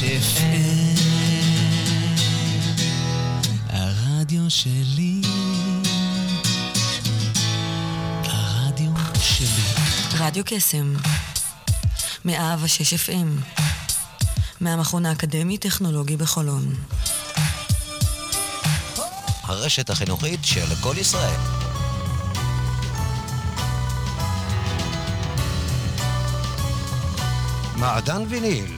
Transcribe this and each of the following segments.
FM, הרדיו שלי, הרדיו שלי. רדיו קסם, מאה ושש FM, מהמכון האקדמי-טכנולוגי בחולון. הרשת החינוכית של כל ישראל. מעדן ויניל,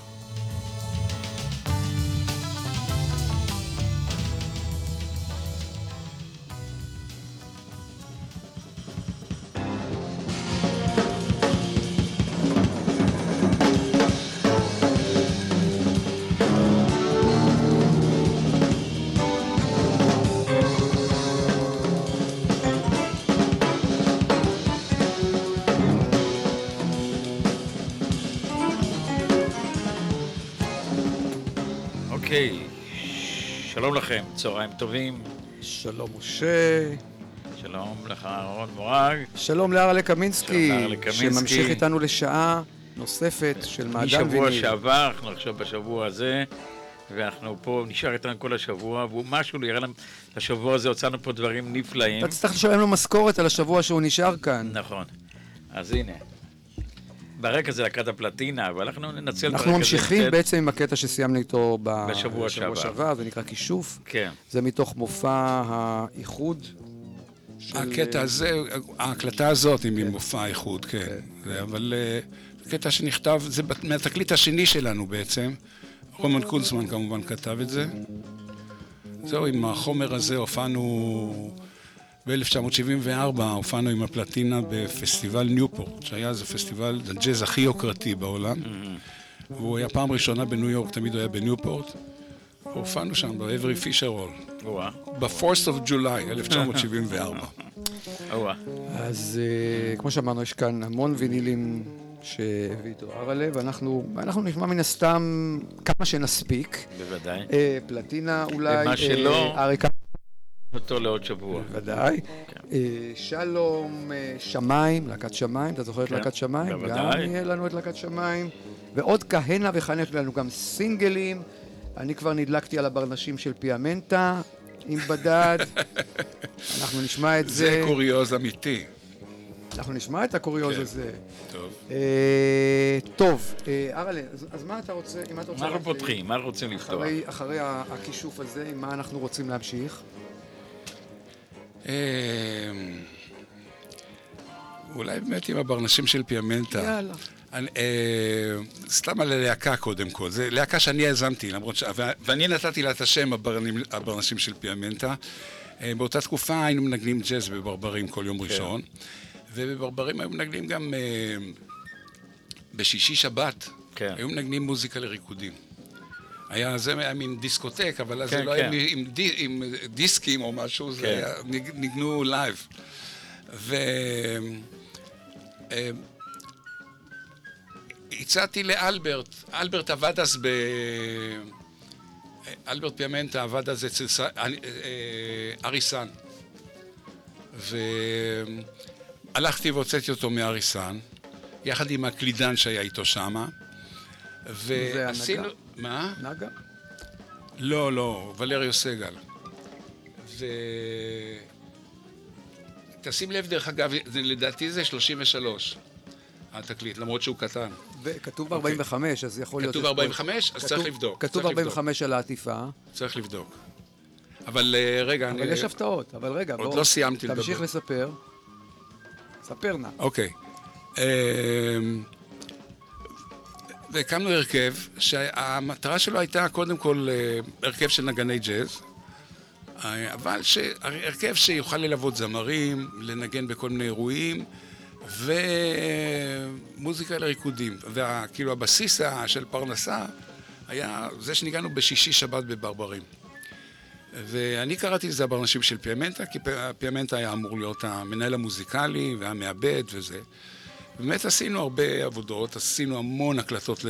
לכם, צהריים טובים, שלום משה, שלום לך אהרון מורג, שלום לארלה קמינסקי. שממשיך איתנו לשעה נוספת של מעדן משבוע ויניל. שעבר, אנחנו עכשיו בשבוע הזה, ואנחנו פה, נשאר איתנו כל השבוע, והוא משהו, נראה לנו, בשבוע הזה הוצאנו פה דברים נפלאים. אתה תצטרך לשלם לו משכורת על השבוע שהוא נשאר כאן. נכון, אז הנה. ברקע זה להקת הפלטינה, אבל אנחנו ננצל את אנחנו הרקע הזה ממשיכים קצת. בעצם עם הקטע שסיימנו איתו בשבוע שעבר. זה נקרא כישוף. כן, זה מתוך מופע האיחוד. של- הקטע הזה, ההקלטה הזאת היא ממופע האיחוד, כן. זה, אבל אה, קטע שנכתב, זה מהתקליט השני שלנו בעצם. רומן קונצמן כמובן כתב את זה. זהו, עם החומר הזה הופענו ב-1974, הופענו עם הפלטינה בפסטיבל ניופורט, שהיה אז הפסטיבל הג'אז הכי יוקרתי בעולם. והוא היה פעם ראשונה בניו יורק, תמיד הוא היה בניופורט. הופענו שם באברי פישר הול, או-אה, ב-4th of July, 1974. או-אה. אז אה, כמו שאמרנו, יש כאן המון וינילים שהביא איתו ארלה, ואנחנו אנחנו נשמע מן הסתם כמה שנספיק. בוודאי. אה, פלטינה אולי. אה, אריק אותו לעוד שבוע. בוודאי. כן. אה, שלום אה, שמיים, להקת שמיים, אתה זוכר את כן, להקת שמיים? בוודאי. גם יהיה לנו את להקת שמיים. ועוד כהנה וכהנה, יש לנו גם סינגלים. אני כבר נדלקתי על הברנשים של פיאמנטה עם בדד. אנחנו נשמע את זה זה. קוריוז אמיתי. אנחנו נשמע את הקוריוז כן. הזה. טוב. אה, טוב, אה, אראלה, אז- אז מה אתה רוצה, אם אתה רוצה... מה אנחנו? פותחים? מה אנחנו רוצים לפתוח? אחרי- אחרי הכישוף הזה, עם מה אנחנו רוצים להמשיך? אה, אולי באמת עם הברנשים של פיאמנטה. יאללה. אני, אה, סתם על הלהקה קודם כל. זו להקה שאני יזמתי, למרות ש... ואני נתתי לה את השם הברנים, הברנשים של פיאמנטה. אה, באותה תקופה היינו מנגנים ג'אז בברברים כל יום ראשון, ובברברים היו מנגנים גם אה, בשישי שבת. כן. היו מנגנים מוזיקה לריקודים. היה, זה היה מין דיסקוטק, אבל אז כן, זה לא כן. היה עם, די, עם דיסקים או משהו, זה כן. היה, ניג- ניגנו live. ו... אה, הצעתי לאלברט, אלברט עבד אז ב... אלברט פיאמנטה עבד אז אצל ס- אה, אה, אריסן. והלכתי והוצאתי אותו מאריסן, יחד עם הקלידן שהיה איתו שמה. ועשינו... מה? נגה? לא, לא, ולריו סגל. ו... תשים לב, דרך אגב, זה, לדעתי זה 33, התקליט, למרות שהוא קטן. וכתוב ב-45, אז יכול להיות... כתוב שיש פה- 45? אז צריך כתוב- לבדוק, כתוב צריך לבדוק. 45 על העטיפה, צריך לבדוק. אבל אה, רגע, אני... אבל יש הפתעות. אבל רגע, עוד בוא, לא סיימתי תמשיך לדבר. לספר. ספר נא. אוקיי. אמ, והקמנו הרכב שהמטרה שלו הייתה קודם כל אה, הרכב של נגני ג'אז, אה, אבל הרכב שיוכל ללוות זמרים, לנגן בכל מיני אירועים, ומוזיקה לריקודים. וכאילו הבסיס של פרנסה היה זה שניגענו בשישי שבת בברברים. ואני קראתי לזה הברנשים של פיאמנטה, כי פיאמנטה היה אמור להיות המנהל המוזיקלי והמעבד וזה. באמת עשינו הרבה עבודות, עשינו המון הקלטות ל...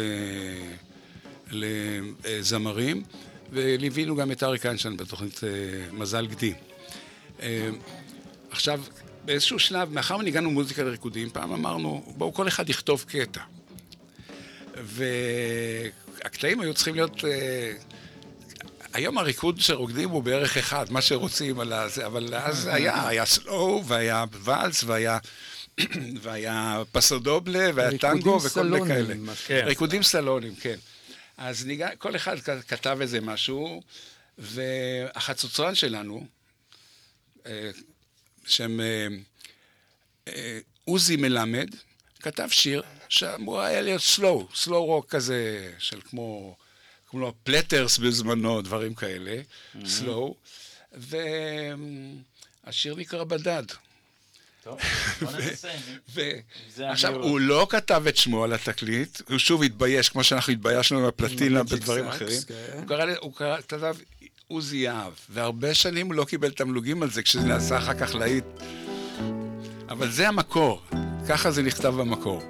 לזמרים, וליווינו גם את אריק איינשטיין בתוכנית אה, מזל גדי. אה, עכשיו, באיזשהו שלב, מאחר וניגענו מוזיקה לריקודים, פעם אמרנו, בואו כל אחד יכתוב קטע. והקטעים היו צריכים להיות... אה, היום הריקוד שרוקדים הוא בערך אחד, מה שרוצים על הזה, אבל אז היה, היה סלואו, והיה ואלס, והיה... והיה פסודובלה, והיה טנגו, וכל מיני כאלה. כן. ריקודים סלוניים, כן. אז נגיד, כל אחד כתב איזה משהו, והחצוצרן שלנו, אה, שם אה, אה, עוזי מלמד, כתב שיר שאמור היה להיות slow, slow rock כזה, של כמו, כמו Platters בזמנו, דברים כאלה, slow, והשיר נקרא בדד. טוב, בוא ננסה. ו... זה עכשיו, המהירות. הוא לא כתב את שמו על התקליט, הוא שוב התבייש, כמו שאנחנו התביישנו עם הפלטינה בדברים אחרים. כן. הוא קרא, הוא קרא, כתב עוזי יהב, והרבה שנים הוא לא קיבל תמלוגים על זה, כשזה נעשה אחר כך להיט. אבל זה המקור, ככה זה נכתב במקור.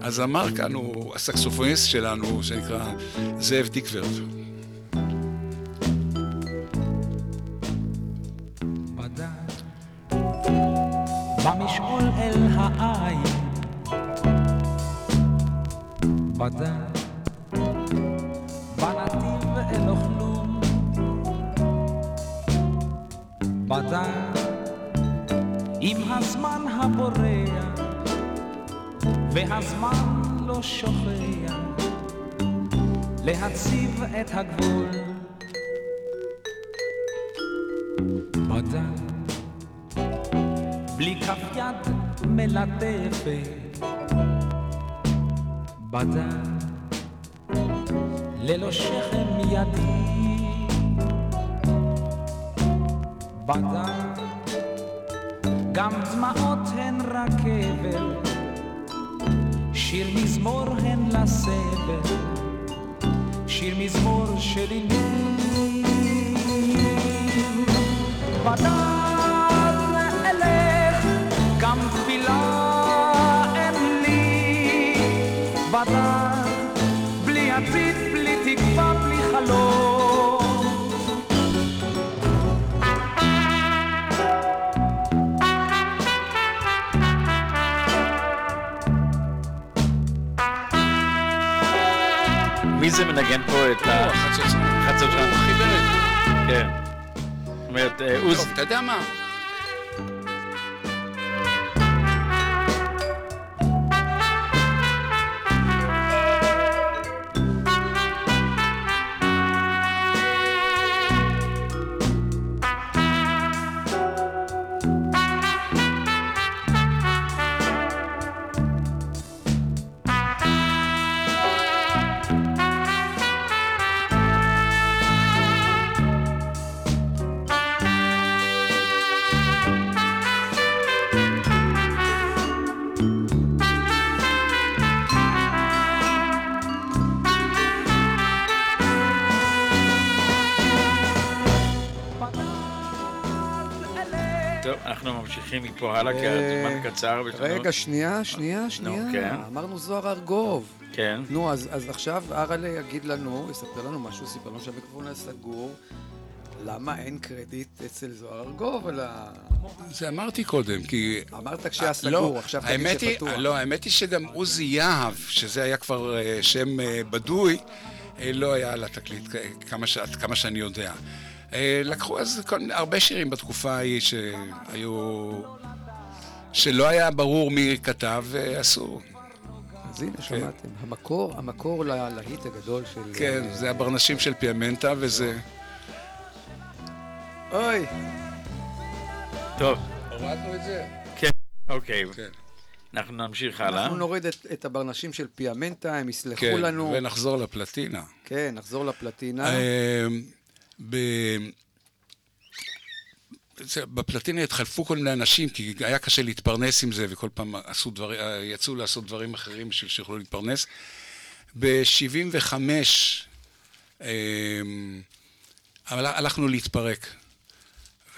אז אמר כאן הוא הסקסופוניסט שלנו, שנקרא זאב דיקוורט. במשעול אל העין. בדד בנתיב אל אוכלום. בדד עם הזמן הבורח והזמן לא שוכח להציב את הגבול. בדד בלי כף יד מלטפת. בדד ללא שכם ידי. בדד גם דמעות הן רכבל שיר מזמור הן לסבל. שיר מזמור של מנגן פה את החצוצרן. החצוצרן? הוא חיבר את זה. כן. זאת אומרת, אה, עוז... טוב, אתה יודע מה? אנחנו ממשיכים מפה הלאה, כי אה, הזמן קצר. רגע, שנייה, שנייה, שנייה. כן. אמרנו זוהר ארגוב. כן. נו, אז, אז עכשיו אראלה יגיד לנו, יספר לנו משהו, סיפר לנו שהמיקרופון היה סגור. למה אין קרדיט אצל זוהר ארגוב על ה... זה אמרתי קודם, כי... אמרת כשהיה לא, סגור, עכשיו תגיד שפתוח. לא, האמת היא שגם עוזי יהב, שזה היה כבר אה, שם אה, בדוי, אה, לא היה על התקליט, כמה שאני יודע. אה, לקחו אז כל... הרבה שירים בתקופה ההיא שהיו... שלא היה ברור מי כתב, ועשו. אז הנה, שמעתם. המקור, המקור ללהיט הגדול של... כן, זה הברנשים של פיאמנטה, וזה... אוי, טוב, הורדנו את זה? אוקיי. כן. אנחנו נמשיך הלאה. אנחנו נוריד את, את הברנשים של פיאמנטה, הם יסלחו כן, לנו. ונחזור לפלטינה. כן, נחזור לפלטינה. אה, ב- בפלטינה התחלפו כל מיני אנשים, כי היה קשה להתפרנס עם זה, וכל פעם עשו דברים, יצאו לעשות דברים אחרים בשביל שיוכלו להתפרנס. ב-75' אבל הלכנו להתפרק.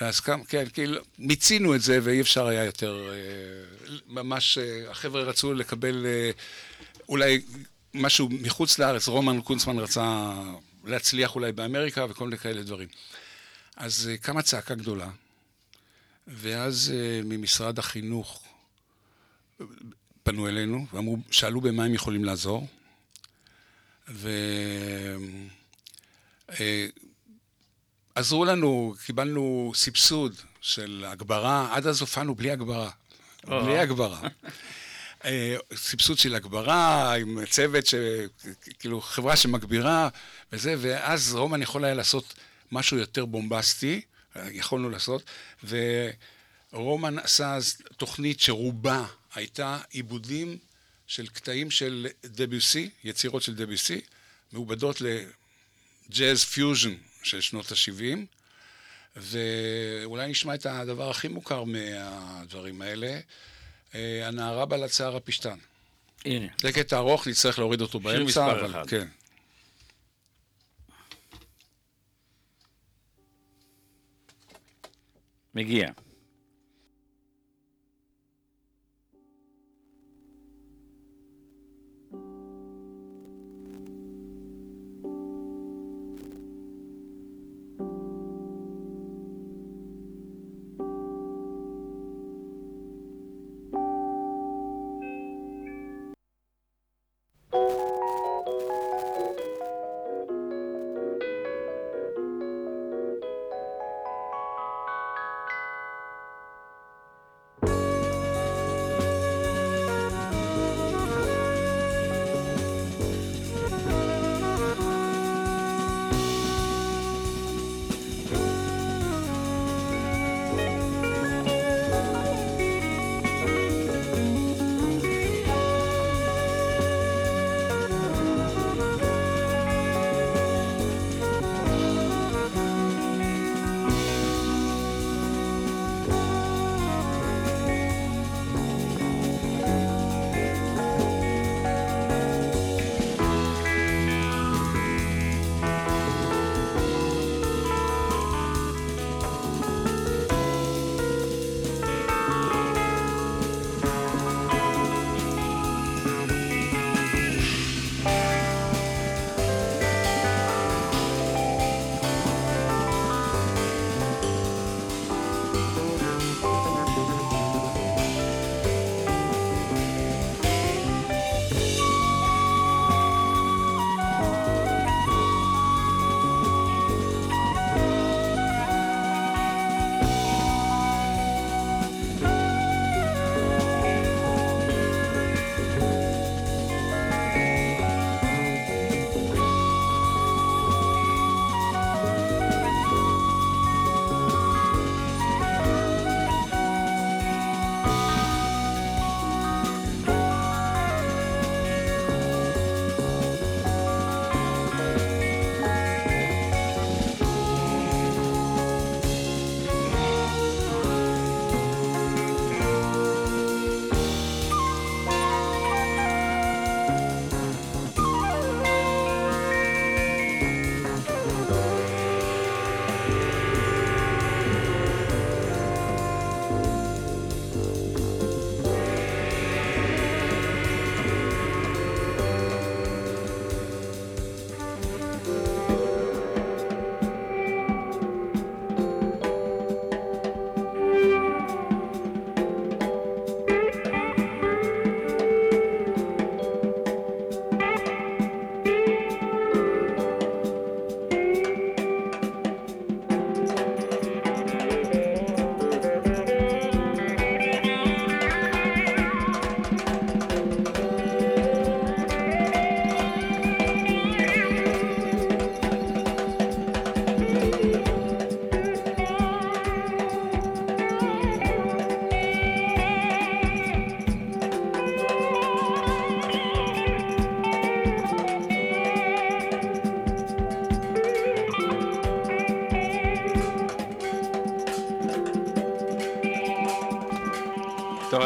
ואז כמה, כן, כאילו, מיצינו את זה ואי אפשר היה יותר, אה, ממש, אה, החבר'ה רצו לקבל אה, אולי משהו מחוץ לארץ, רומן קונצמן רצה להצליח אולי באמריקה וכל מיני כאלה דברים. אז אה, קמה צעקה גדולה, ואז אה, ממשרד החינוך אה, פנו אלינו ואמרו, שאלו במה הם יכולים לעזור, ועזרו לנו, קיבלנו סבסוד של הגברה, עד אז הופענו בלי הגברה. בלי הגברה. אה, סבסוד של הגברה, עם צוות, ש... כאילו חברה שמגבירה וזה, ואז רומן יכול היה לעשות משהו יותר בומבסטי, יכולנו לעשות, ורומן עשה אז תוכנית שרובה הייתה עיבודים של קטעים של דביוסי, יצירות של דביוסי, מעובדות לג'אז פיוז'ן של שנות ה-70, ואולי נשמע את הדבר הכי מוכר מהדברים האלה. אה, הנערה בעלת שיער הפשתן. הנה. זה קטע ארוך, נצטרך להוריד אותו באמצע, אבל אחד. כן. מגיע.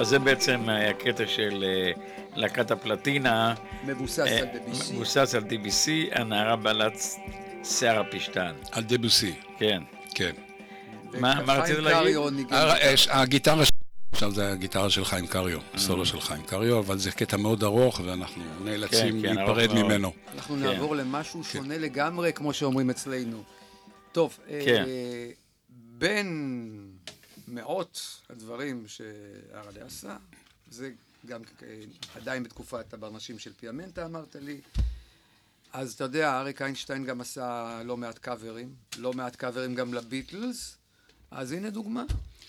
אז זה בעצם היה קטע של אה, להקת הפלטינה. מבוסס אה, על דביסי. מבוסס על DBC, הנערה בעלת שיער הפשתן. על דבוסי, כן. כן. מה מה רצית להגיד? הגיטרה עכשיו זה הגיטרה של חיים קריו, סולו של חיים קריו, אבל זה קטע מאוד ארוך ואנחנו נאלצים כן, כן, להיפרד. ממנו. אנחנו כן. נעבור למשהו שונה לגמרי, כמו שאומרים אצלנו. טוב. אה, בין מאות הדברים שהרדה עשה, זה גם אה, עדיין בתקופת הברנשים של פיאמנטה, אמרת לי. אז אתה יודע, אריק איינשטיין גם עשה לא מעט קאברים, לא מעט קאברים גם לביטלס, אז הנה דוגמה.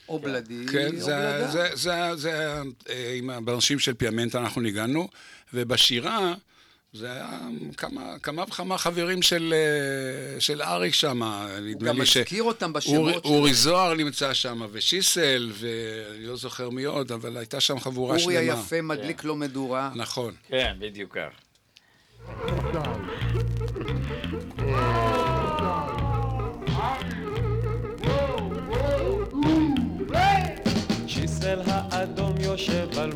או בלדי, כן, או זה, בלדה. זה, זה, זה, אה, עם האנשים של פיאמנטה אנחנו ניגענו, ובשירה זה היה כמה, כמה וכמה חברים של, אה, של אריק שם, נדמה גם לי ש... מזכיר אותם אורי, בשמות. שלו. אורי זוהר נמצא שם, ושיסל, ואני לא זוכר מי עוד, אבל הייתה שם חבורה שלמה. אורי היפה מדליק לו מדורה. נכון. כן, בדיוק כך. שיסל האדום יושב על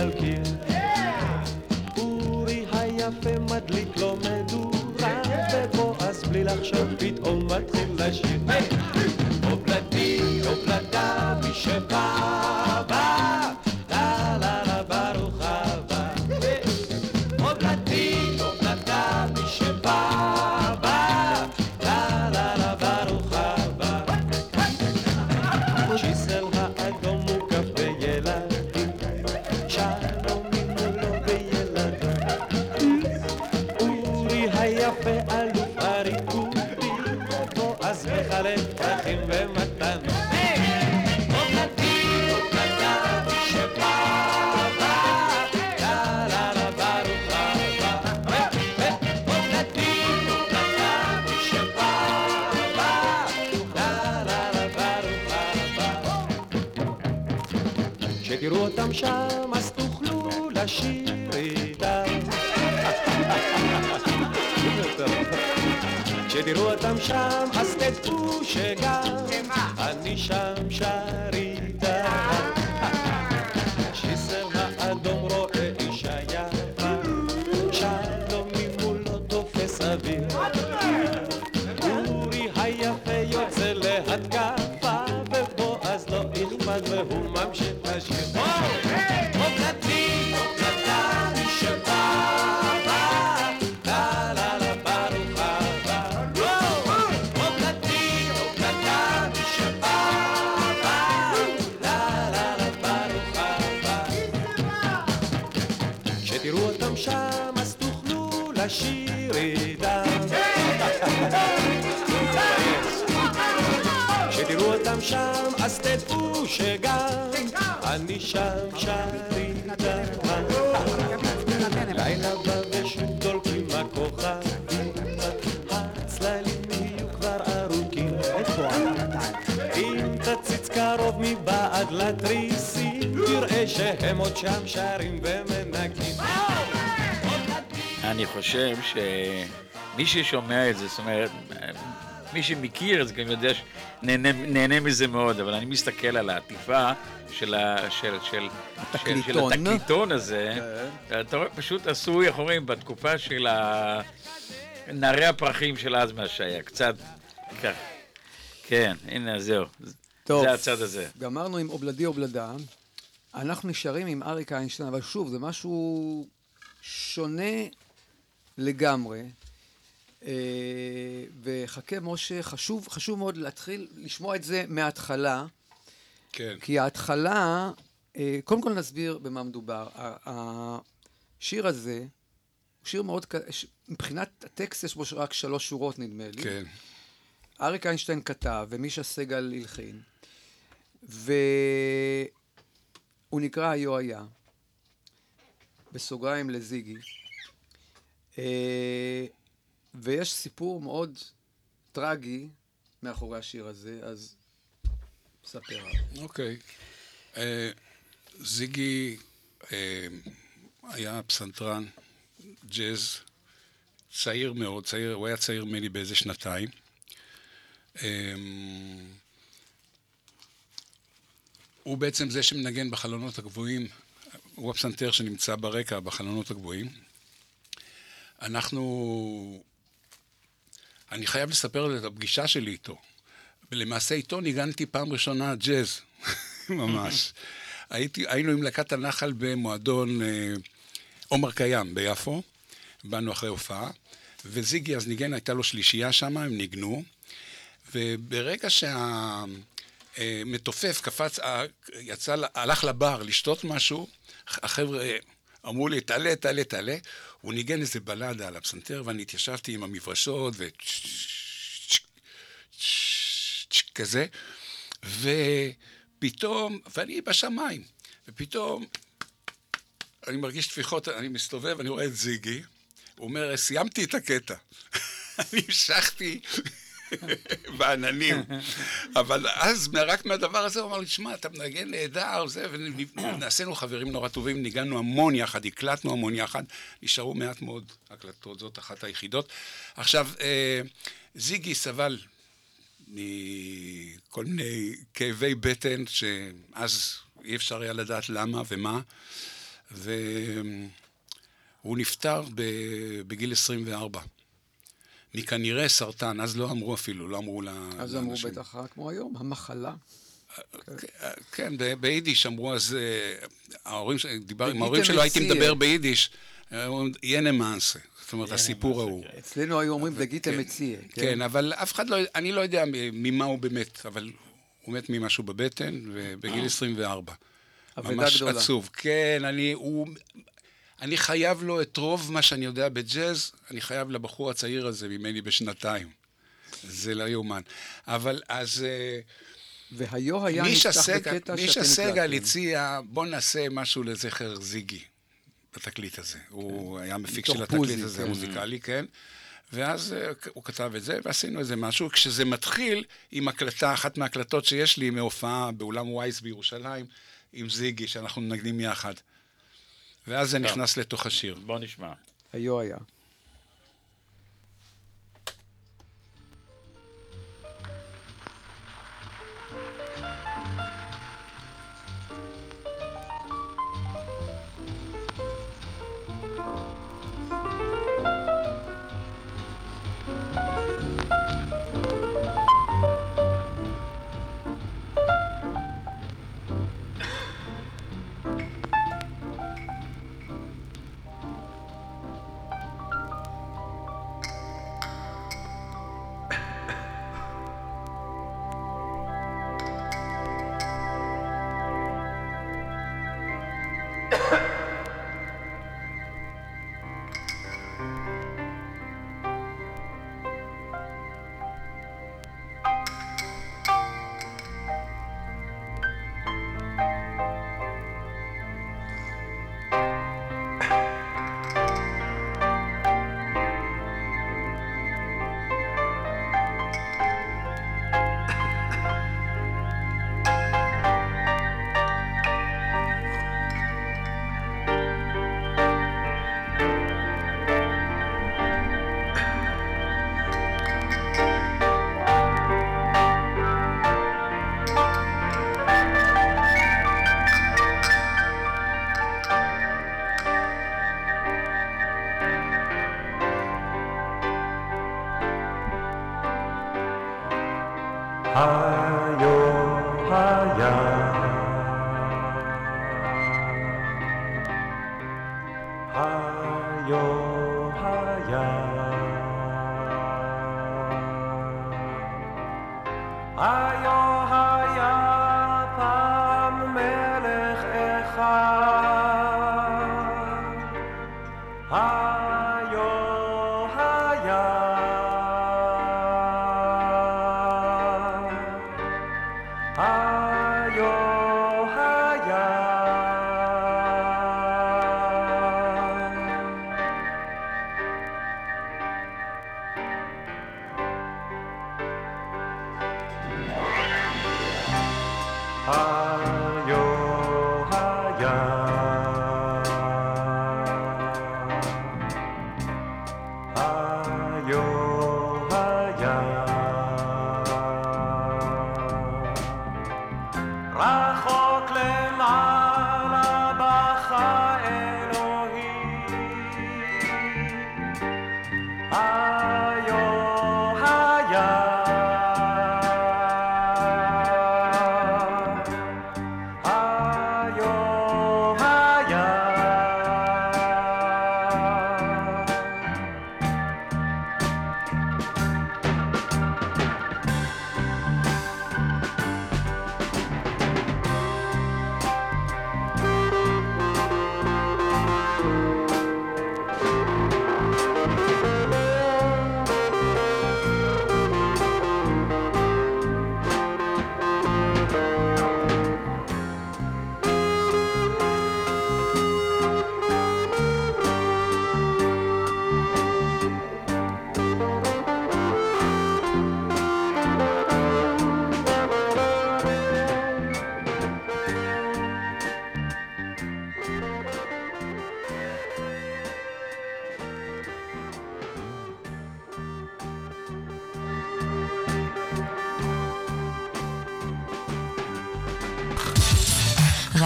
על קיר. אורי היפה מדליק לו מדורה, ובועז בלי לחשוב פתאום מתחיל לשיר. כשתראו אותם שם אז תדעו שגם אני שם שר שם שר איתם. לילה בא ושוב דולקים הכוכבים, הצללים יהיו כבר ארוכים. אם תציץ קרוב מבעד לתריסים, תראה שהם עוד שם שרים ומנגנים. אני חושב שמי ששומע את זה, זאת אומרת, מי שמכיר את זה גם יודע שנהנה נהנה מזה מאוד, אבל אני מסתכל על העטיפה של, ה, של, של, של, של התקליטון. התקליטון הזה, אתה רואה, פשוט עשוי, איך אומרים, בתקופה של ה... נערי הפרחים של אז מה שהיה, קצת כך. כן, הנה, זהו. טוב. זה הצד הזה. גמרנו עם אובלדי אובלדה, אנחנו נשארים עם אריק איינשטיין, אבל שוב, זה משהו שונה לגמרי. אה, וחכה, משה, חשוב, חשוב מאוד להתחיל לשמוע את זה מההתחלה, כן. כי ההתחלה, אה, קודם כל נסביר במה מדובר. השיר הזה הוא שיר מאוד, מבחינת הטקסט יש בו רק שלוש שורות נדמה לי. כן. אריק איינשטיין כתב, ומישה סגל הלחין, והוא נקרא היו היה, בסוגריים לזיגי, אה, ויש סיפור מאוד טרגי מאחורי השיר הזה, אז ספר. אוקיי. אה, זיגי אה, היה פסנתרן ג'אז צעיר מאוד, צעיר, הוא היה צעיר ממני באיזה שנתיים. אה, הוא בעצם זה שמנגן בחלונות הגבוהים, הוא הפסנתר שנמצא ברקע בחלונות הגבוהים. אנחנו... אני חייב לספר את הפגישה שלי איתו. ולמעשה איתו ניגנתי פעם ראשונה ג'אז, ממש. הייתי, היינו עם להקת הנחל במועדון אה, עומר קיים ביפו, באנו אחרי הופעה, וזיגי אז ניגן, הייתה לו שלישייה שם, הם ניגנו, וברגע שהמתופף קפץ, אה, יצא, הלך לבר לשתות משהו, החבר'ה אמרו לי, תעלה, תעלה, תעלה. הוא ניגן איזה בלדה על הפסנתר, ואני התיישבתי עם המברשות, ו... כזה, ופתאום, ואני בשמיים, ופתאום אני מרגיש טפיחות, אני מסתובב, אני רואה את זיגי, הוא אומר, סיימתי את הקטע. אני המשכתי בעננים. אבל אז, רק מהדבר הזה, הוא אמר לי, שמע, אתה מנגן נהדר, זה, ונעשינו חברים נורא טובים, ניגענו המון יחד, הקלטנו המון יחד, נשארו מעט מאוד הקלטות, זאת אחת היחידות. עכשיו, אה, זיגי סבל מכל מיני כאבי בטן, שאז אי אפשר היה לדעת למה ומה, והוא נפטר בגיל 24. מכנראה סרטן, אז לא אמרו אפילו, לא אמרו לאנשים. אז אמרו בטח כמו היום, המחלה. כן, ביידיש אמרו אז, אה, ההורים, דיבר עם ההורים שלו, הייתי מדבר ביידיש, ינה מאנסה, זאת אומרת, הסיפור ההוא. אצלנו היו אומרים דגיתם מציע. כן, אבל אף אחד לא, אני לא יודע ממה הוא באמת, אבל הוא מת ממשהו בבטן, ובגיל 24. ממש עצוב. כן, אני, הוא, אני חייב לו את רוב מה שאני יודע בג'אז, אני חייב לבחור הצעיר הזה ממני בשנתיים. זה לא יאומן. אבל אז... אה, והיו היה נפתח בקטע שאתם. מישה סגל הציע, בוא נעשה משהו לזכר זיגי בתקליט הזה. כן. הוא היה מפיק של התקליט הזה, כן. מוזיקלי, כן. ואז אה, הוא כתב את זה, ועשינו איזה משהו. כשזה מתחיל עם הקלטה, אחת מההקלטות שיש לי מהופעה באולם וייס בירושלים, עם זיגי, שאנחנו מנגנים יחד. ואז זה נכנס לתוך השיר. בוא נשמע. היו היה.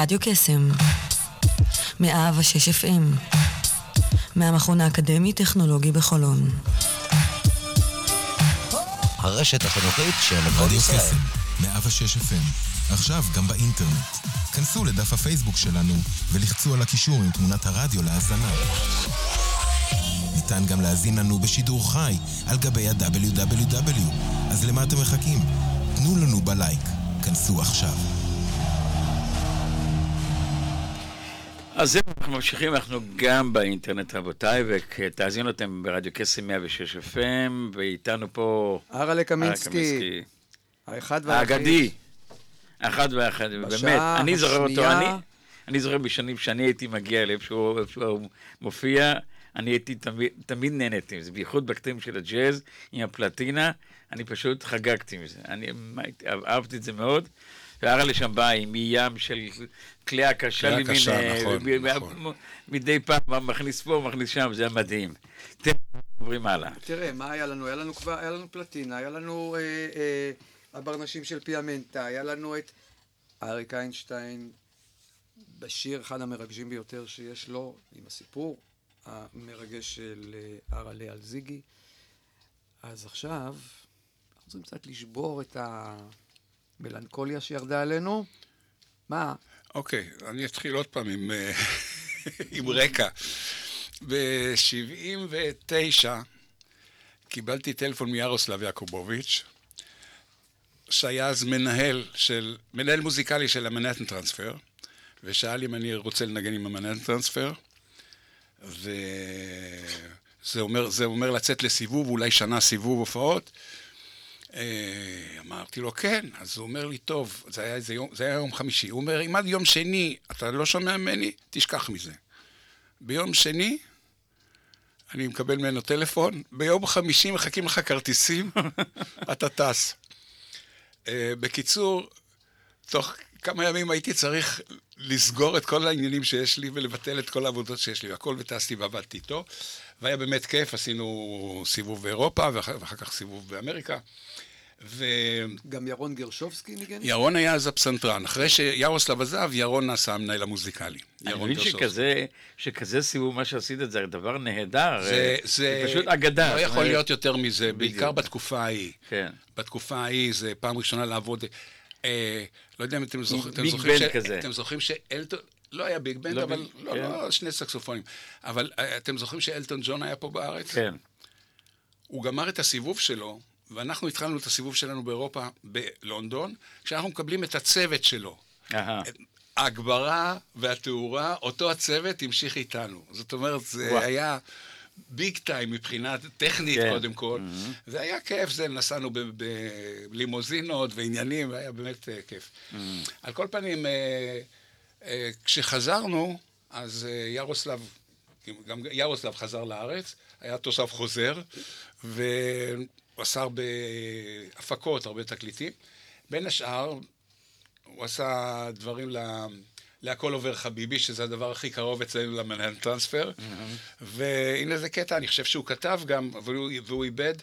רדיו קסם, מאה ושש FM, מהמכון האקדמי-טכנולוגי בחולון. הרשת החינוכית של רדיו. קסם, 106 FM, עכשיו גם באינטרנט. כנסו לדף הפייסבוק שלנו ולחצו על הקישור עם תמונת הרדיו להאזנה. ניתן גם להאזין לנו בשידור חי על גבי ה-WW. אז למה אתם מחכים? תנו לנו בלייק. כנסו עכשיו. אז זהו, אנחנו ממשיכים, אנחנו גם באינטרנט, רבותיי, ותאזינו אתם ברדיו קסם 106 FM, ואיתנו פה... אהרלה קמינסקי, האחד והיחיד. האגדי. האחד והאחד, באמת, אני זוכר אותו, אני, אני זוכר בשנים שאני הייתי מגיע לאיפשהו איפשהו הוא מופיע, אני הייתי תמיד, תמיד נהניתי מזה, בייחוד בקטעים של הג'אז עם הפלטינה, אני פשוט חגגתי מזה, אני אהבתי את זה מאוד. והרלה שם בא עם ים של כליאה קשה מין, קשה, אה, נכון, נכון. מדי פעם מכניס פה, מכניס שם, זה היה מדהים. תראה, עוברים הלאה. תראה, מה היה לנו? היה לנו כבר, היה לנו פלטינה, היה לנו אה, אה, הברנשים של פיאמנטה, היה לנו את אריק איינשטיין בשיר אחד המרגשים ביותר שיש לו, עם הסיפור המרגש של אה, אראלה על זיגי. אז עכשיו, אנחנו רוצים קצת לשבור את המלנכוליה שירדה עלינו. מה? אוקיי, אני אתחיל עוד פעם עם, אה, עם רקע. ב-79 קיבלתי טלפון מיארוסלב יעקובוביץ', שהיה אז מנהל של, מנהל מוזיקלי של המנהטן טרנספר, ושאל אם אני רוצה לנגן עם המנהטן טרנספר, וזה אומר, אומר לצאת לסיבוב, אולי שנה סיבוב הופעות. אה, אמרתי לו, כן. אז הוא אומר לי, טוב, זה היה, איזה יום, זה היה יום חמישי. הוא אומר, אם עד יום שני אתה לא שומע ממני, תשכח מזה. ביום שני, אני מקבל ממנו טלפון, ביום חמישי מחכים לך כרטיסים, אתה טס. אה, בקיצור, תוך כמה ימים הייתי צריך לסגור את כל העניינים שיש לי ולבטל את כל העבודות שיש לי, הכל וטסתי ועבדתי איתו. והיה באמת כיף, עשינו סיבוב באירופה ואחר, ואחר כך סיבוב באמריקה. וירון גם ירון גרשובסקי ניגן? היה אז הפסנתרן. אחרי שירוסלב עזב, ירון נעשה המנהל המוזיקלי. אני ירון מבין. שכזה, שכזה סיבוב, מה שעשית, זה דבר נהדר. זה, אה, זה פשוט אגדה. לא יכול להיות יותר מזה, בעיקר בדיוק. בתקופה ההיא. כן. בתקופה ההיא זה פעם ראשונה לעבוד, אה, לא יודע אם אתם זוכרים, אתם זוכרים, ש-. אתם זוכרים שאלטון, לא היה ביג בנד, לא אבל ביג- לא, כן. לא, שני סקסופונים. אבל אה, אתם זוכרים שאלטון ג'ון היה פה בארץ? כן. הוא גמר את הסיבוב שלו, ואנחנו התחלנו את הסיבוב שלנו באירופה, בלונדון, כשאנחנו מקבלים את הצוות שלו. אהה. ההגברה והתאורה, אותו הצוות המשיך איתנו. זאת אומרת, זה וואו. היה ביג טיים מבחינה טכנית, כן. קודם כל. זה היה כיף, זה נסענו ב- בלימוזינות ועניינים, והיה באמת אה, כיף. על כל פנים, אה, כשחזרנו, אז אה, ירוסלב, גם ירוסלב חזר לארץ, היה תושב חוזר, והוא עשה הרבה הפקות, הרבה תקליטים. בין השאר, הוא עשה דברים ל... להכל עובר חביבי, שזה הדבר הכי קרוב אצלנו למנהל טרנספר. והנה זה קטע, אני חושב שהוא כתב גם, והוא, והוא איבד,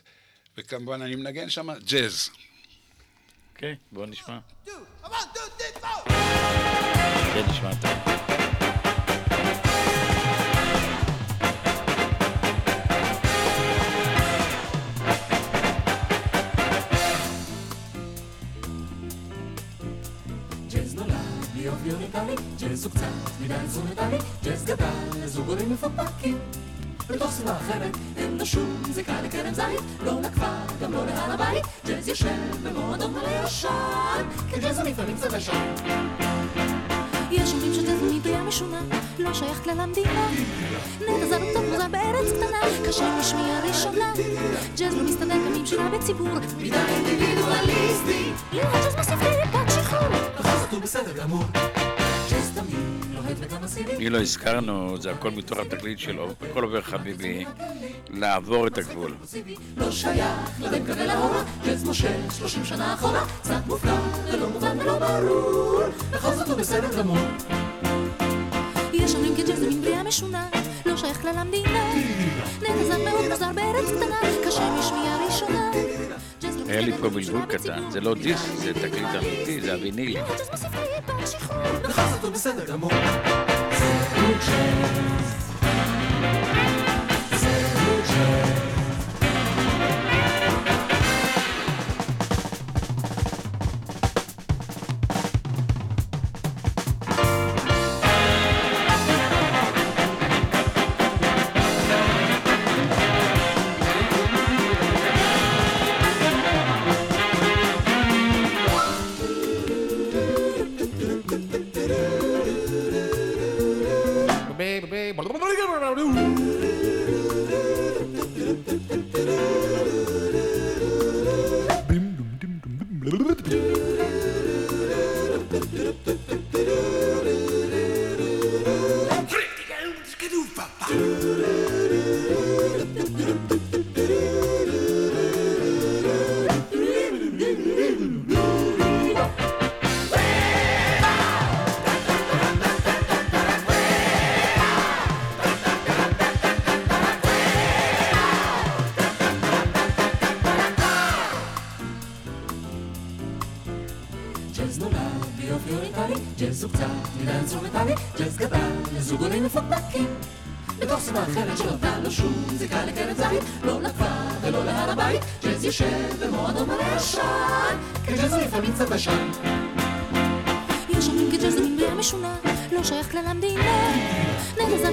וכמובן אני מנגן שם, ג'אז. אוקיי, בואו נשמע. כן, נשמע טוב. ג'אז נולד מיופי אוריינטלי, ג'אז הוא קצת מדי אינסטרומנטלי, ג'אז גדל לזוג הורים מפוקפקים. בתוך סביבה אחרת, אין לו שום זיקה לכרם זית, לא לכפר, גם לא להר הבית, ג'אז יושב במועדון מלא עשן, כי ג'אז הוא לפעמים קצת ישן. יש אומרים הוא מין פרי משונה, לא שייך כלל למדינה. נטע זר קצת מוזר בארץ קטנה, קשה בשמיעה ראשונה. ג'אז לא מסתדר גם שירה בציבור. מדי אינדיבידואליסטי, לראות ג'אז מוסיף טיפת שחרור. בכל זאת הוא בסדר גמור. מי לא הזכרנו, זה הכל מתוך התקליט שלו, הכל עובר חביבי, לעבור את הגבול. לא שייך לדמקה ולהורה, ג'אז מושך שלושים שנה אחורה, קצת מופלא ולא מובן ולא ברור, בכל זאת הוא בסדר גמור. יש אומרים כי ג'אז הוא מין בריאה משונה, לא שייך כלל למדינה. נטע זר מאוד מוזר בארץ קטנה, קשה משמיעה ראשונה. ג'אז לא היה לי פה בלבול קטן, זה לא דיסק, זה תקליט אמיתי, זה הוויניל. בחסות הוא בסדר גמור. זהו ג'אז.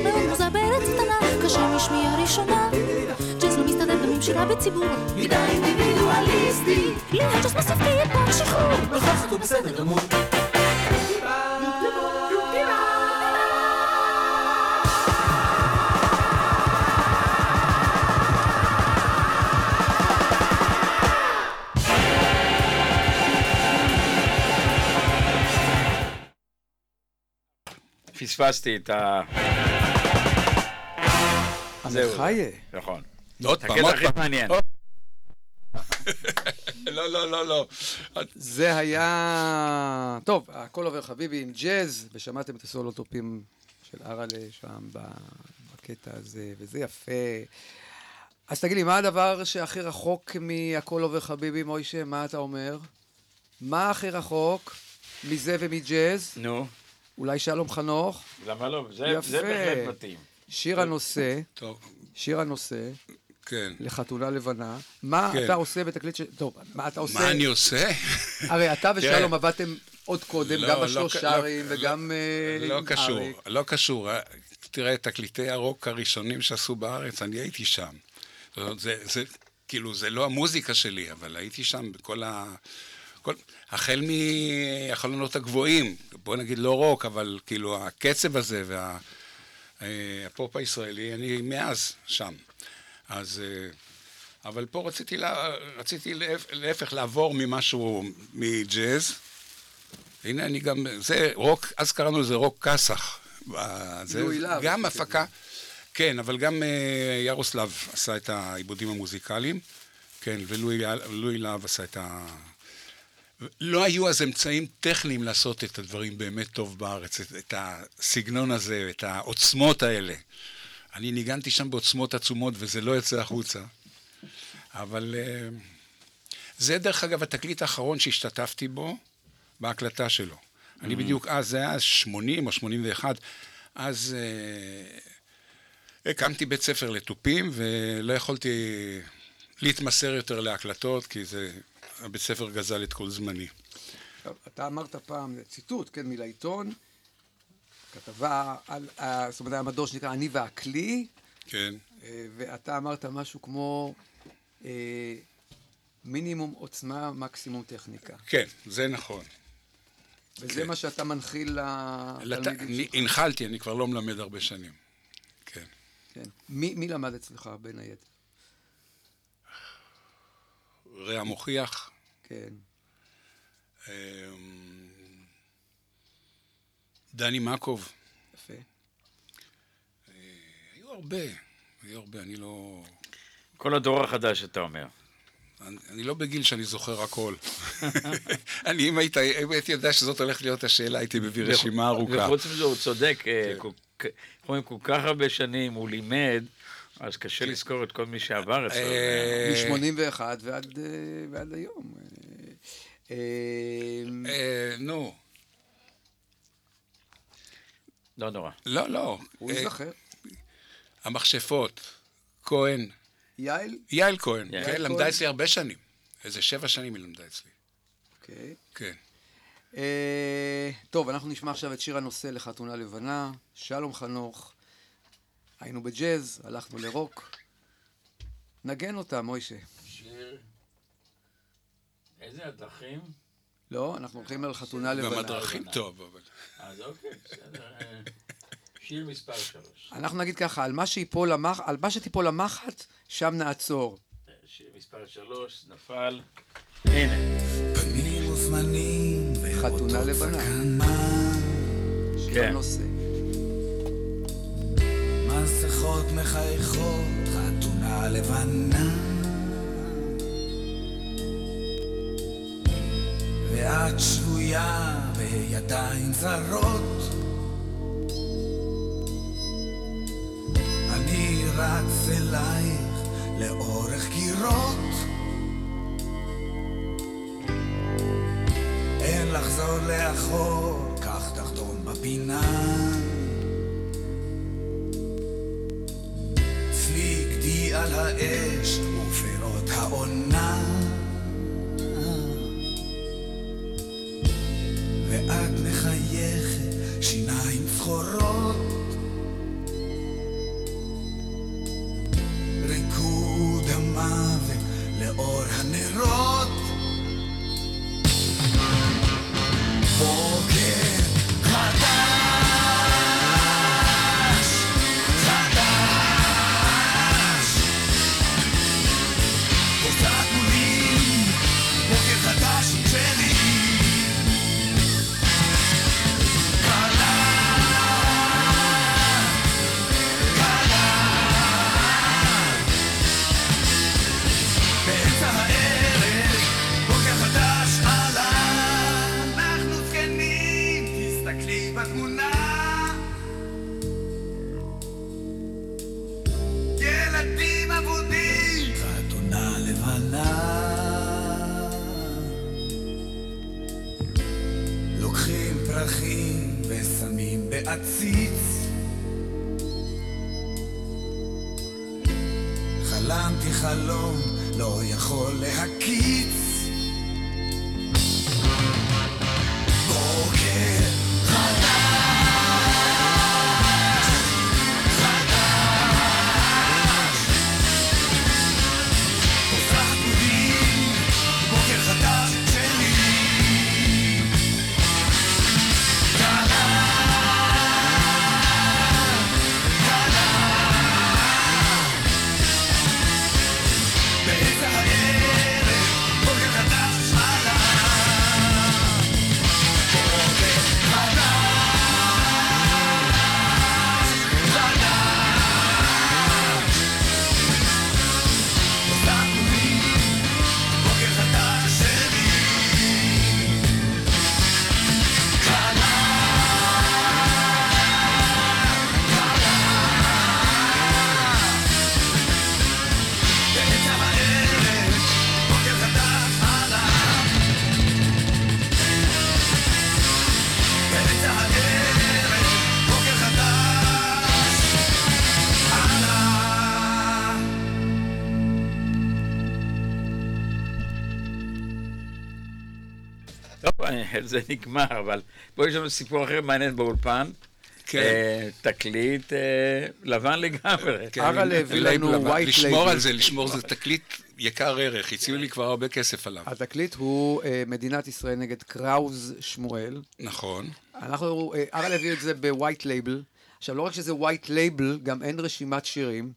מאוד מוזר בארץ קטנה, קשה משמיעה ראשונה. ג'אז לא מסתדר גם בציבור, מדי אינדיבידואליסטי, להיות ג'אז מוסיף לי את פח שחרור. בסדר גמור. פספסתי את ה... זהו. המחיה. נכון. עוד הקטע פעם, עוד פעם. עוד- לא, לא, לא, לא. זה היה... טוב, הכל עובר חביבי עם ג'אז, ושמעתם את הסולוטופים של אראלה שם ב- בקטע הזה, וזה יפה. אז תגיד לי, מה הדבר שהכי רחוק מהכל עובר חביבי, מוישה? מה אתה אומר? מה הכי רחוק מזה ומג'אז? נו, אולי שלום חנוך? למה לא? זה יפה. זה בהחלט מתאים. שיר הנושא, טוב, שיר הנושא כן. לחתונה לבנה. מה כן. אתה עושה בתקליט של... טוב, מה אתה עושה? מה אני עושה? הרי אתה תראה. ושלום עבדתם עוד קודם, לא, גם לא, בשלושרים לא, וגם אה, לא עם קשור, אריק. לא קשור. תראה, תקליטי הרוק הראשונים שעשו בארץ, אני הייתי שם. זאת אומרת, זה, זה, כאילו, זה לא המוזיקה שלי, אבל הייתי שם בכל ה... כל, החל מהחלונות הגבוהים, בוא נגיד לא רוק, אבל כאילו הקצב הזה והפופ הישראלי, אני מאז שם. אז... אה, אבל פה רציתי, לה, רציתי להפ- להפך לעבור ממשהו, מג'אז. הנה אני גם, זה רוק, אז קראנו לזה רוק כסח. ב- זה- גם הפקה, כן, אבל גם אה, ירוסלב עשה את העיבודים המוזיקליים, כן, ולואי לואי להב עשה את ה... לא היו אז אמצעים טכניים לעשות את הדברים באמת טוב בארץ, את, את הסגנון הזה, את העוצמות האלה. אני ניגנתי שם בעוצמות עצומות וזה לא יצא החוצה. אבל אה, זה דרך אגב התקליט האחרון שהשתתפתי בו בהקלטה שלו. אני בדיוק אז, זה היה 80 או 81, אז אה, הקמתי בית ספר לתופים ולא יכולתי להתמסר יותר להקלטות, כי זה, הבית ספר גזל את כל זמני. עכשיו, אתה אמרת פעם, ציטוט, כן, מלעיתון, כתבה על, זאת אומרת, היה מדור שנקרא אני והכלי, כן, אה, ואתה אמרת משהו כמו אה, מינימום עוצמה, מקסימום טכניקה. כן, זה נכון. וזה כן. מה שאתה מנחיל לת... לתלמידים אני שלך. הנחלתי, אני כבר לא מלמד הרבה שנים. כן. כן. מי, מי למד אצלך בין היתר? רע מוכיח. כן. אמ, דני מקוב. יפה. היו הרבה, היו הרבה, אני לא... כל הדור החדש, אתה אומר. אני, אני לא בגיל שאני זוכר הכל. אני, אם היית, אם הייתי יודע שזאת הולכת להיות השאלה, הייתי מביא רשימה ארוכה. וחוץ מזה, הוא צודק, אה, כל- כ- איך אומרים, כל כך הרבה שנים הוא לימד, אז קשה לזכור את כל מי שעבר אצלו. אה, מ-81 ועד, אה, ועד היום. אה, נו, לא נורא. לא, לא. הוא ייזכר. המכשפות, כהן, יעל? יעל כהן, כן. למדה אצלי הרבה שנים. איזה שבע שנים היא למדה אצלי. אוקיי. כן. טוב, אנחנו נשמע עכשיו את שיר הנושא לחתונה לבנה, שלום חנוך. היינו בג'אז, הלכנו לרוק. נגן אותה, מוישה. שיר... איזה הדרכים? לא, אנחנו הולכים על חתונה גם לבנה. הדרכים טוב, אבל... אז אוקיי, בסדר. אה, שיר מספר שלוש. אנחנו נגיד ככה, על מה, שיפול המח... על מה שתיפול המחט, שם נעצור. שיר מספר שלוש, נפל. הנה. פנים וזמנים חתונה לבנה. כן. הנושא. מסכות מחייכות, חתונה לבנה. ואת שבויה בידיים זרות. אני רץ אלייך לאורך קירות. אין לחזור לאחור, כך תחתום בפינה. על האש ופירות העונה. ואת מחייכת שיניים צחורות זה נגמר, אבל פה יש לנו סיפור אחר מעניין באולפן. כן. אה, תקליט אה, לבן לגמרי. כן, ארלה הביא לייבל לנו white לשמור label. על זה, לשמור, זה תקליט יקר ערך, הציעו לי כבר הרבה כסף עליו. התקליט הוא אה, מדינת ישראל נגד קראוס שמואל. נכון. אנחנו, ארל הביא את זה ב white label. עכשיו, לא רק שזה white label, גם אין רשימת שירים.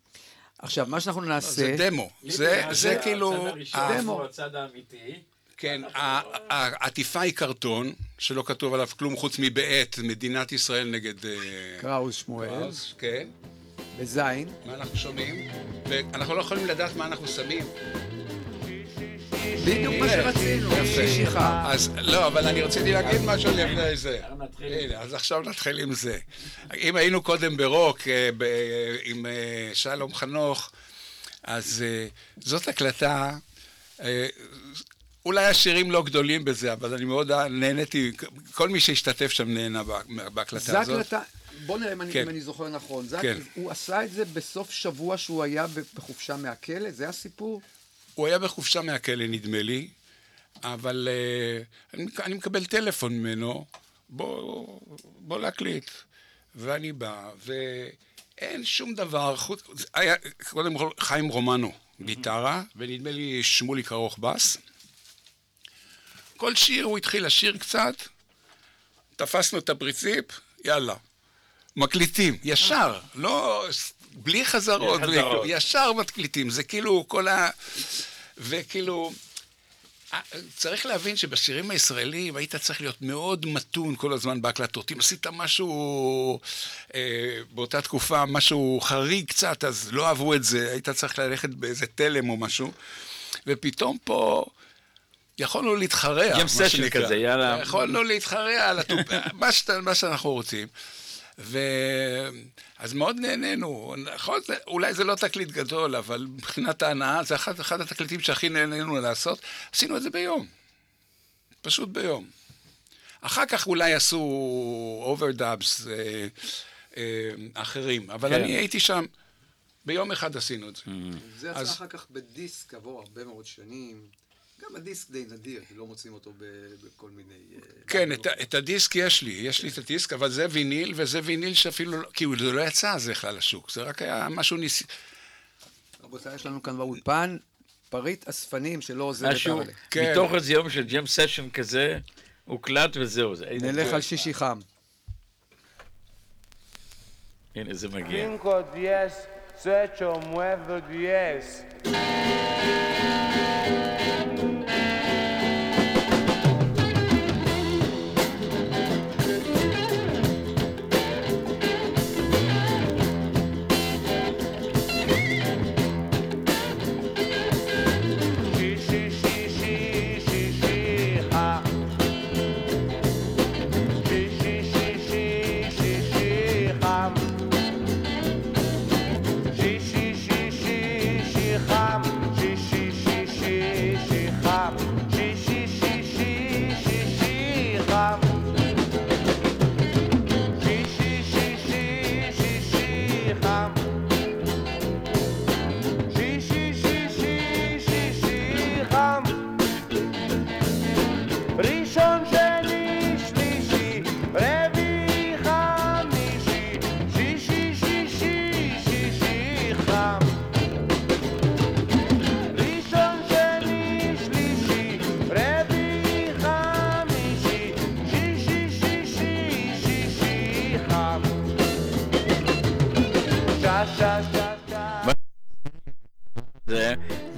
עכשיו, מה שאנחנו נעשה... זה דמו. זה זה כאילו... הצד הראשון הוא הצד האמיתי. כן, העטיפה היא קרטון, שלא כתוב עליו כלום חוץ מבעט, מדינת ישראל נגד... אה, קראוז שמואל, קראוס, כן. בזין. מה אנחנו שומעים? ואנחנו לא יכולים לדעת מה אנחנו שמים. בדיוק מה שרצינו, שישי חם. אז לא, אבל אני רציתי להגיד משהו לפני זה. הנה, אז עכשיו נתחיל עם זה. אם היינו קודם ברוק אה, ב- עם אה, שלום חנוך, אז אה, זאת הקלטה, אה, אולי השירים לא גדולים בזה, אבל אני מאוד נהניתי, כל מי שהשתתף שם נהנה בה- בהקלטה זה הזאת. הקלטה, בוא נראה אם אני- כן. אם אני זוכר נכון. זה כן. הוא עשה את זה בסוף שבוע שהוא היה בחופשה מהכלא? זה הסיפור? הוא היה בחופשה מהכלא, נדמה לי, אבל uh, אני, אני מקבל טלפון ממנו, בוא, בוא להקליט. ואני בא, ואין שום דבר חוץ... היה קודם כל חיים רומנו, גיטרה, ונדמה לי שמוליק ארוך בס. כל שיר הוא התחיל לשיר קצת, תפסנו את הפריציפ, יאללה. מקליטים, ישר, לא, בלי חזרות, בלי חזרות. ישר מקליטים, זה כאילו כל ה... וכאילו, אה, צריך להבין שבשירים הישראלים היית צריך להיות מאוד מתון כל הזמן בהקלטות. אם עשית משהו אה, באותה תקופה, משהו חריג קצת, אז לא אהבו את זה, היית צריך ללכת באיזה תלם או משהו. ופתאום פה... יכולנו להתחרע, Jam מה session שנקרא. כזה, יאללה. יכולנו להתחרע על הטופ... מה, שאתה- מה שאנחנו רוצים. ו... אז מאוד נהנינו. נכון, זה, אולי זה לא תקליט גדול, אבל מבחינת ההנאה, זה אחד, אחד התקליטים שהכי נהנינו לעשות. עשינו את זה ביום. פשוט ביום. אחר כך אולי עשו overdubs אה, אה, אחרים, אבל כן. אני הייתי שם, ביום אחד עשינו את זה. זה יצא אז- אחר כך בדיסק כעבור הרבה מאוד שנים. גם הדיסק די נדיר, כי לא מוצאים אותו בכל מיני... אה, כן, את, את הדיסק יש לי, יש לי את הדיסק, אבל זה ויניל, וזה ויניל שאפילו, לא- כי הוא- זה לא יצא אז בכלל לשוק, זה רק היה משהו ניסי... רבותיי, יש לנו כאן באולפן פריט אספנים שלא עוזר את משהו, ארלה. כן. מתוך איזה יום של ג'ם סשן כזה, הוקלט וזהו. זה- נלך על שישי חם. הנה, זה מגיע. 5, 10, 8, 9, 10.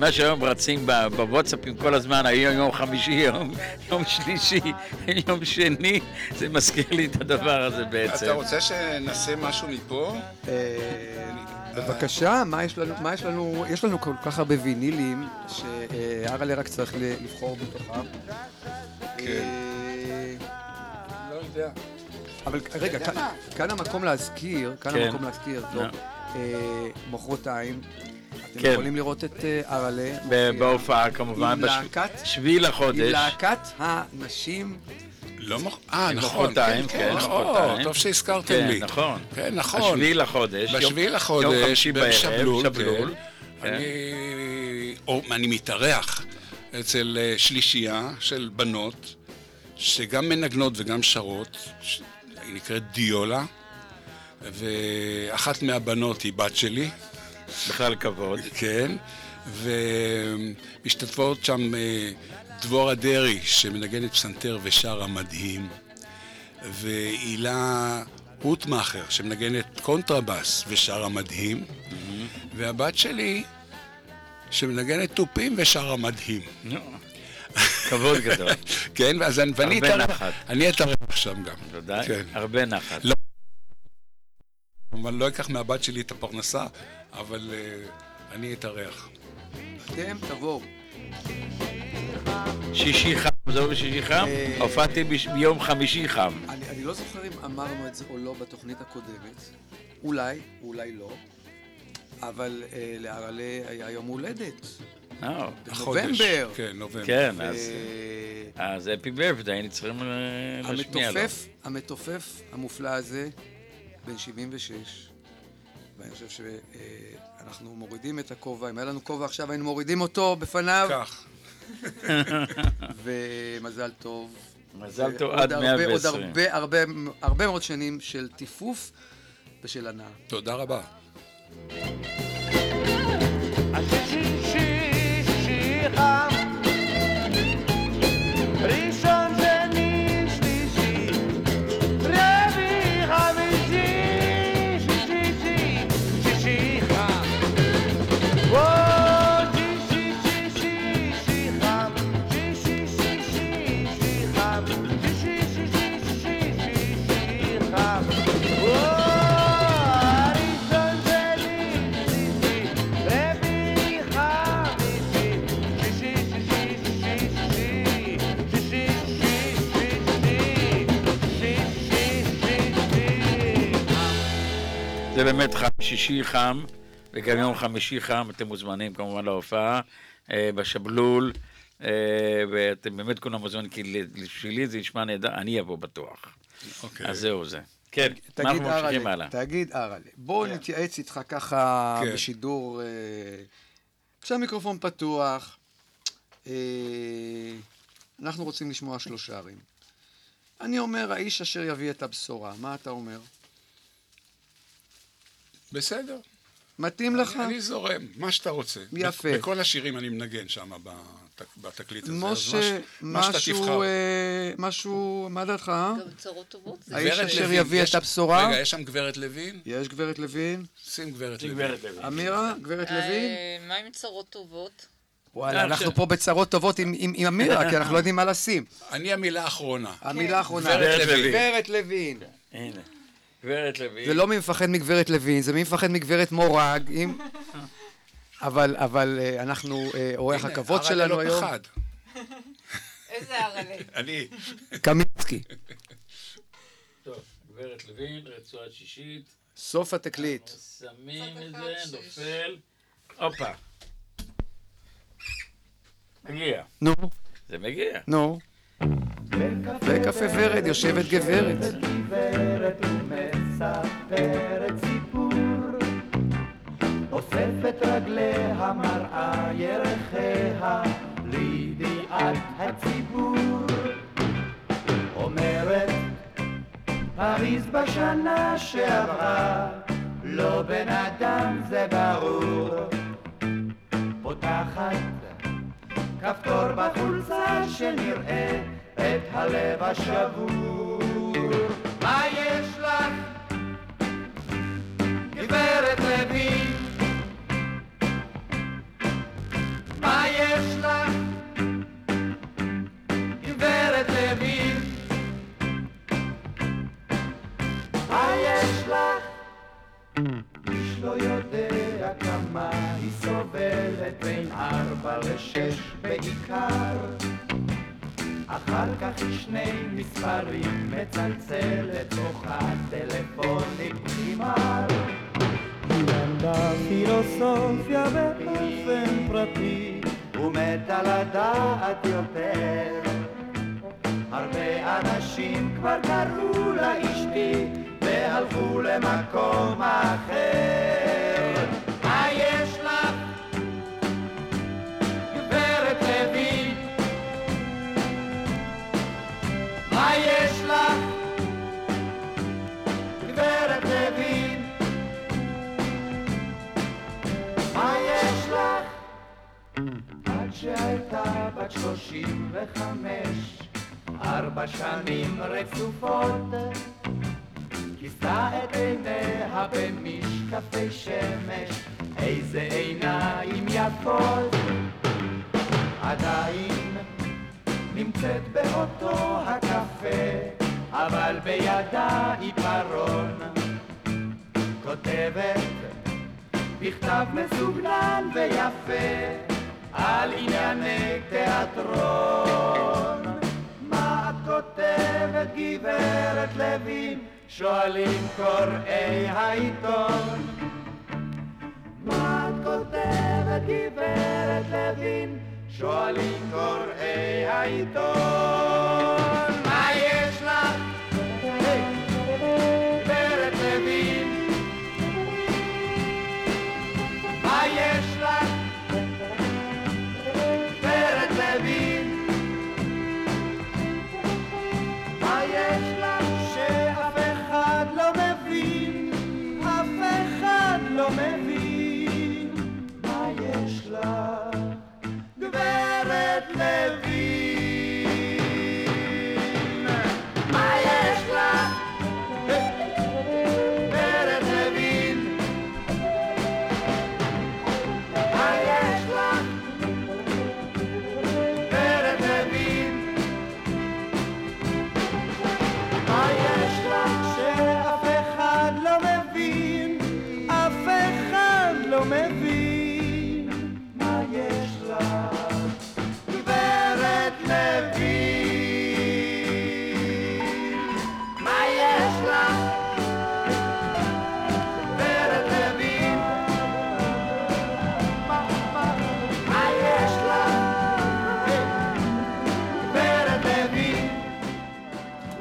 מה שהיום רצים ב- בוואטסאפים כל הזמן, היום יום חמישי, יום, יום שלישי, יום שני, זה מזכיר לי את הדבר הזה בעצם. אתה רוצה שנעשה משהו מפה? אה, בבקשה, מה יש לנו? מה יש לנו? יש לנו כל כך הרבה וינילים, שארלה רק צריך לבחור בתוכם. כן. אה, לא יודע. אבל רגע, כאן- המקום להזכיר, כאן כן. המקום להזכיר, טוב, אה, מחרתיים, אתם כן. יכולים לראות את אה, ארלה. ב- מופיע בהופעה כמובן, עם בש- להקת- שביעי עם לחודש. להקת הנשים, לא מח... אה, עם נכון. מחרתיים, כן, כן, כן, מחרתיים. נכון, טוב שהזכרתם כן, לי. נכון. כן, נכון. השביעי לחודש. בשביעי יום לחודש, חמישי בערב, בשבלול, שבלול. כן. כן. אני, או, אני מתארח אצל אה, שלישייה של בנות, שגם מנגנות וגם שרות, היא נקראת דיולה, ואחת מהבנות היא בת שלי, בכלל כבוד. כן, ומשתתפות שם אה, דבורה דרעי, שמנגנת פסנתר ושרה מדהים, והילה הוטמאכר, שמנגנת קונטרבאס ושרה מדהים, והבת שלי, שמנגנת תופים ושרה מדהים. כבוד גדול. כן, אז אני, הרבה נחת. אני אתארח שם גם. ודאי, כן. הרבה נחת. לא. כמובן לא אקח מהבת שלי את הפרנסה, אבל אה, אני אתארח. אתם תבואו. שישי חם, זה לא בשישי חם? אה, הופעתי ביום חמישי חם. אני, אני לא זוכר אם אמרנו את זה או לא בתוכנית הקודמת. אולי, אולי לא. אבל אה, להרלה היה יום הולדת. אה, בנובמבר. כן, נובמבר. כן, ו- אז... אז אפי ברפדי, היינו צריכים להשמיע לו. המתופף, המתופף המופלא הזה, בן 76, ואני חושב שאנחנו מורידים את הכובע, אם היה לנו כובע עכשיו היינו מורידים אותו בפניו. כך. ומזל טוב. מזל טוב עד הרבה- 120. עוד הרבה, הרבה, הרבה מאוד שנים של טיפוף ושל הנאה. תודה רבה. ראשון, זה באמת חם, שישי חם, וגם יום חמישי חם, אתם מוזמנים כמובן להופעה אה, בשבלול, אה, ואתם באמת כולם מוזמנים, כי בשבילי זה נשמע נהדר, אני אבוא בטוח. אוקיי. אז זהו זה. כן, אנחנו ממשיכים הלאה? תגיד אראלה, בוא נתייעץ איתך ככה כן. בשידור, אה, כשהמיקרופון פתוח, אה, אנחנו רוצים לשמוע שלושה ערים. אני אומר, האיש אשר יביא את הבשורה, מה אתה אומר? בסדר. מתאים לך? אני זורם, מה שאתה רוצה. יפה. בכל השירים אני מנגן שם בת- בתקליט הזה. אז משה, מה ש- מה שאתה תבחר. משהו, אה, משהו, מה דעתך? גם צרות טובות. האיש גברת אשר לוין, יביא יש- את הבשורה? רגע, יש שם גברת לוין? יש גברת לוין? שים גברת לוין. אמירה? גברת לוין? אה, מה עם צרות טובות? וואלה, אה, אנחנו פה בצרות טובות עם- אמירה, כי אנחנו לא יודעים מה לשים. אני המילה האחרונה. המילה האחרונה. גברת לוין. גברת לוין. הנה, גברת לוי. זה לא מי מפחד מגברת לוין, זה מי מפחד מגברת מורג. אם- אבל, אבל אה, אנחנו, אה, אורח הנה, הכבוד שלנו לא היום, פחד. איזה הרלה. אני. קמינסקי. טוב, גברת לוין, רצועה שישית, סוף התקליט. שמים את זה, נופל, הופה. מגיע. נו, זה מגיע. נו. בקפה ורד יושבת גברת. גברת ומספרת סיפור אוספת רגליה מראה ירחיה לידיעת הציבור אומרת פריז בשנה שעברה לא בן אדם זה ברור פותחת כפתור בחולצה שנראה את הלב השבור. מה יש לך, גברת לוין? מה יש לך, גברת לוין? מה יש לך? איש לא יודע כמה סובלת בין ארבע לשש בעיקר. אחר כך היא שני מספרים מצלצלת בוכה טלפונים נגמר היא למדה פילוסופיה באופן פרטי. ומתה לדעת יותר. הרבה אנשים כבר קראו לה אשתי והלכו למקום אחר. שהייתה בת שלושים וחמש, ארבע שנים רצופות, כיסתה את עיניה במשקפי שמש, איזה עיניים יפות. עדיין נמצאת באותו הקפה, אבל בידה עיפרון. כותבת בכתב מסוגנן ויפה, על ענייני תיאטרון. מה את כותבת גברת לוין? שואלים קוראי העיתון. מה את כותבת גברת לוין? שואלים קוראי העיתון.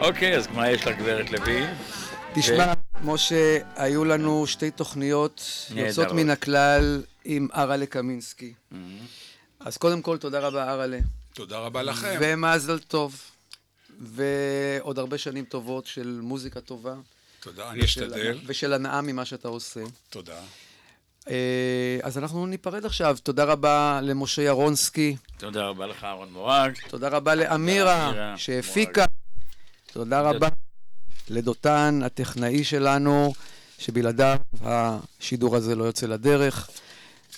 אוקיי, אז מה יש לך, גברת לוי? תשמע, משה, היו לנו שתי תוכניות יוצאות. מן הכלל עם אראלה קמינסקי. אז קודם כל, תודה רבה, אראלה. תודה רבה לכם. ומזל טוב. ועוד הרבה שנים טובות של מוזיקה טובה. תודה, אני ושל אשתדל. ושל הנאה ממה שאתה עושה. תודה. אה, אז אנחנו ניפרד עכשיו. תודה רבה למשה ירונסקי. תודה רבה לך, אהרון מורג. תודה רבה לאמירה, אמירה, שהפיקה. תודה רבה לדותן, הטכנאי שלנו, שבלעדיו השידור הזה לא יוצא לדרך.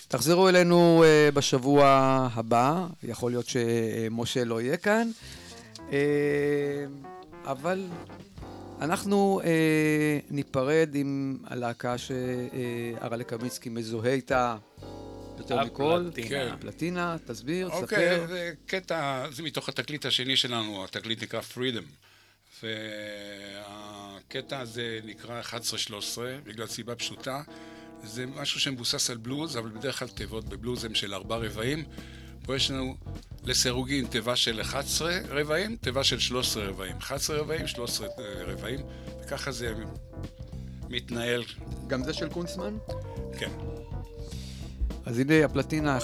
תחזרו אלינו אה, בשבוע הבא, יכול להיות שמשה לא יהיה כאן, אה, אבל אנחנו אה, ניפרד עם הלהקה שהרלה קמינסקי מזוהה איתה יותר מכל. הפלטינה. כן. פלטינה, תסביר, אוקיי, תספר. זה קטע, זה מתוך התקליט השני שלנו, התקליט נקרא Freedom. והקטע הזה נקרא 11-13, בגלל סיבה פשוטה. זה משהו שמבוסס על בלוז, אבל בדרך כלל תיבות בבלוז הם של ארבע רבעים. פה יש לנו לסירוגין תיבה של 11 רבעים, תיבה של 13 רבעים. 11 רבעים, 13 רבעים, וככה זה מתנהל. גם זה של קונצמן? כן. אז הנה הפלטינה 11-13,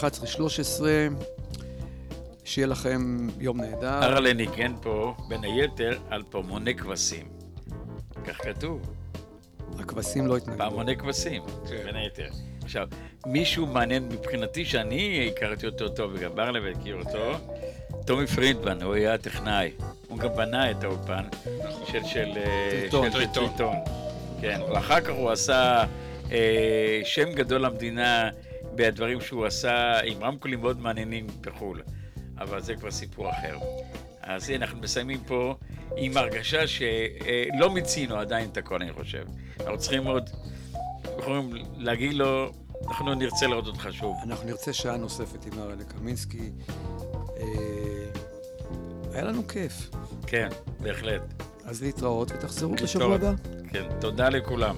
שיהיה לכם יום נהדר. ארלה ניגן פה, בין היתר, על פעמוני כבשים. כך כתוב, הכבשים לא התנגדו. פעמוני כבשים, כן. בין היתר. עכשיו, מישהו מעניין מבחינתי שאני הכרתי אותו טוב, וגם ברלב הכיר אותו, טומי פרידמן, הוא היה הטכנאי. הוא גם בנה את האולפן של של אה, טריטון. של טריטון. טריטון. כן, ואחר כך הוא עשה אה, שם גדול למדינה בדברים שהוא עשה עם רמקולים מאוד מעניינים בחו"ל. אבל זה כבר סיפור אחר. אז הנה, אנחנו מסיימים פה עם הרגשה שלא מיצינו עדיין את הכל, אני חושב. אנחנו צריכים עוד, יכולים להגיד לו, אנחנו נרצה לראות אותך שוב. אנחנו נרצה שעה נוספת עם אראלה קמינסקי. אה, היה לנו כיף. כן, בהחלט. אז להתראות ותחזרו. בשבוע הבא. כן, תודה לכולם.